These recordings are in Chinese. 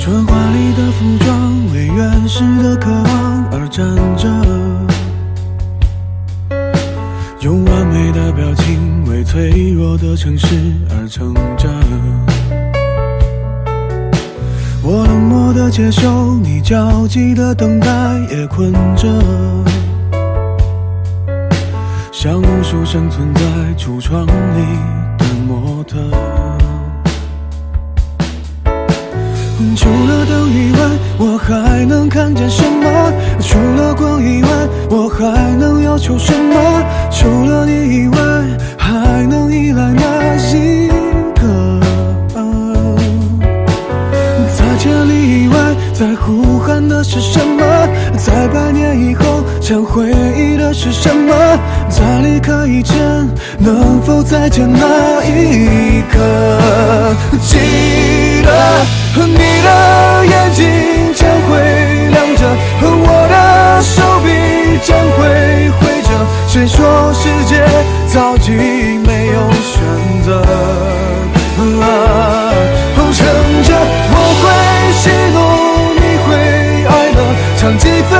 春华里的服装为原始的渴望而站着，用完美的表情为脆弱的城市而撑着。我冷漠的接受你焦急的等待，也困着，像无数生存在橱窗里的模特。除了灯以外，我还能看见什么？除了光以外，我还能要求什么？除了你以外，还能依赖哪一个？在千里以外，在呼喊的是什么？在百年以后，想回忆的是什么？在离开以前，能否再见那一刻？说世界早已没有选择？啊，撑着我会喜怒，你会哀乐，唱几分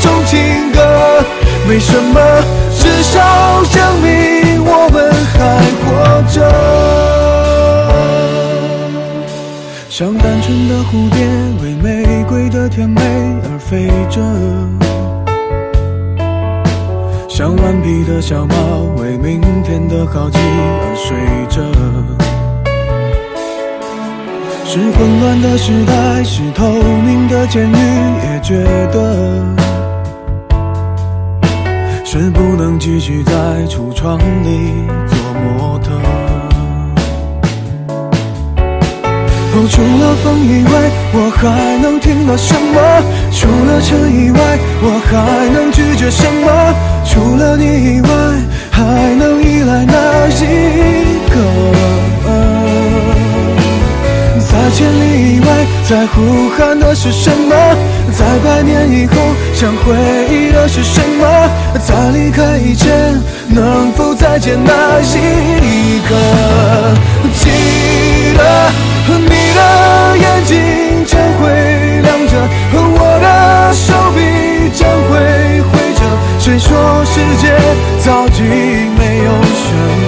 钟情歌，没什么，至少证明我们还活着。像单纯的蝴蝶，为玫瑰的甜美而飞着；像顽皮的小猫，为明天的好奇而睡着。是混乱的时代，是透明的监狱，也觉得是不能继续在橱窗里做模特。哦，除了风以外，我还能听到什么？除了尘以外，我还能拒绝什么？除了你以外，还能依赖哪一个？在千里以外，在呼喊的是什么？在百年以后，想回忆的是什么？在离开以前，能否再见那一刻？记得你的眼睛将会亮着，我的手臂将会挥着。谁说早已没有选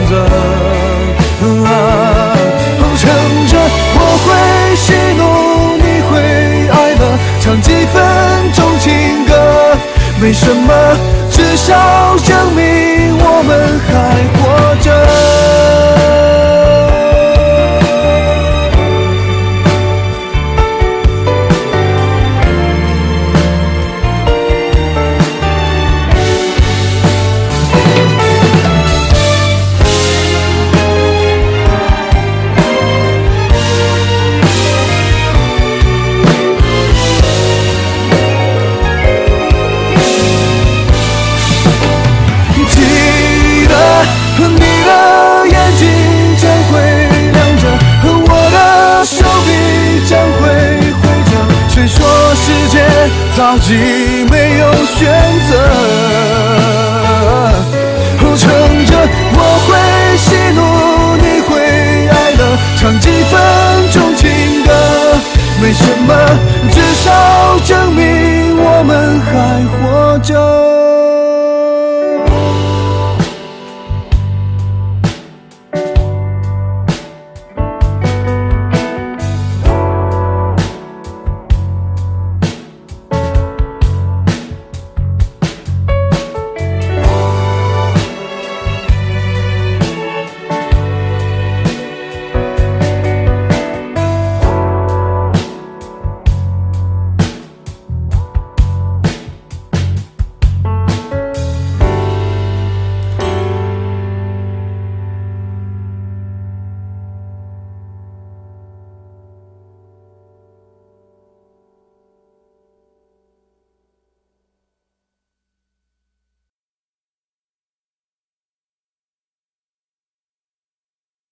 择？啊，撑着我会喜怒，你会哀乐，唱几分钟情歌，没什么，至少证明我们还活着。早已没有选择？撑着我会喜怒，你会哀乐，唱几分钟情歌，没什么，至少证明我们还活着。